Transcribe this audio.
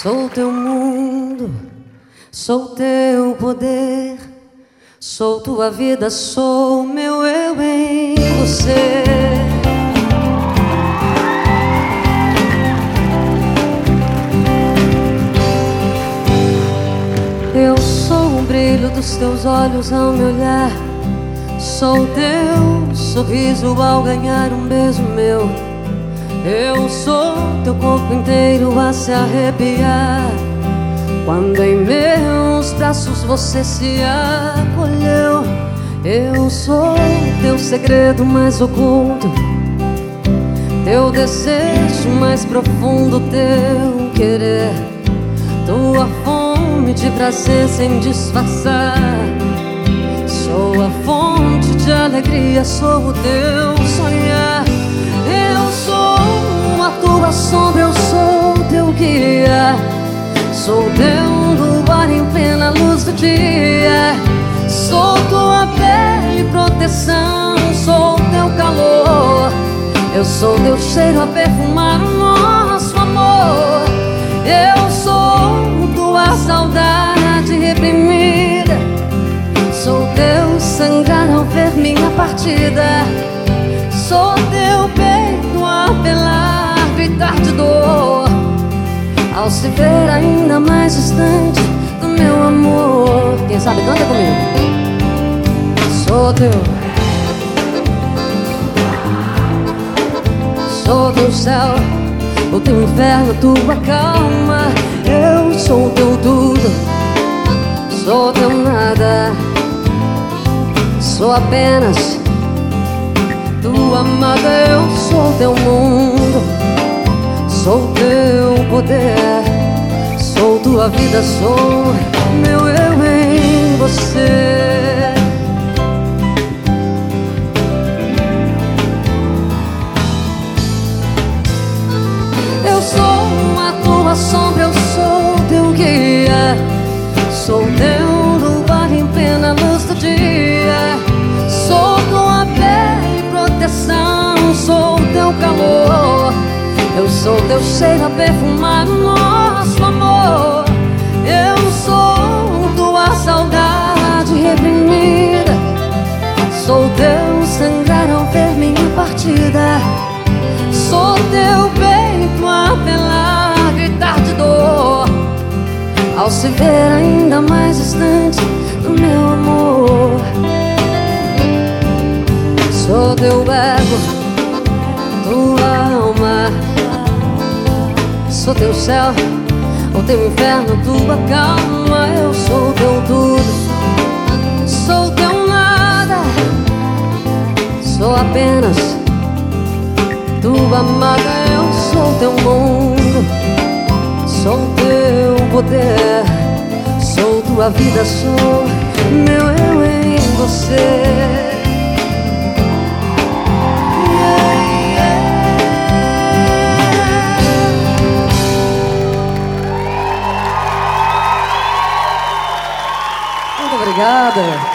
Sou teu mundo, sou teu poder, sou tua vida, sou meu eu em você. Eu sou o brilho dos teus olhos ao me olhar, sou teu sorriso ao ganhar um beijo meu. Eu sou teu corpo inteiro a se arrepiar. Quando em meus braços você se acolheu, eu sou teu segredo mais oculto, teu desejo mais profundo, teu querer, tua fome de prazer sem disfarçar. Sou a fonte de alegria, sou o teu sonhar tua sombra, eu sou teu guia. Sou teu luar em plena luz do dia. Sou tua pele e proteção, sou teu calor. Eu sou teu cheiro a perfumar o nosso amor. Eu sou tua saudade reprimida. Sou teu sangrar ao ver minha partida. Ao se ver ainda mais distante do meu amor. Quem sabe canta comigo. Sou teu. Sou teu céu O teu inferno, tua calma Eu sou teu tudo. Sou teu nada. Sou apenas tua amada, eu sou vida, sou meu eu em você. Eu sou a tua sombra, eu sou teu guia, sou teu lugar em plena luz do dia, sou tua pele e proteção, sou teu calor. Eu sou teu cheiro a perfumar teu sangrar ao ver minha partida. Sou teu peito a apelar, gritar de dor. Ao se ver ainda mais distante do meu amor. Sou teu ego, tua alma. Sou teu céu, o teu inferno, tua calma. Eu sou teu amada. Eu sou teu mundo, sou teu poder. Sou tua vida, sou meu eu em você. Obrigada.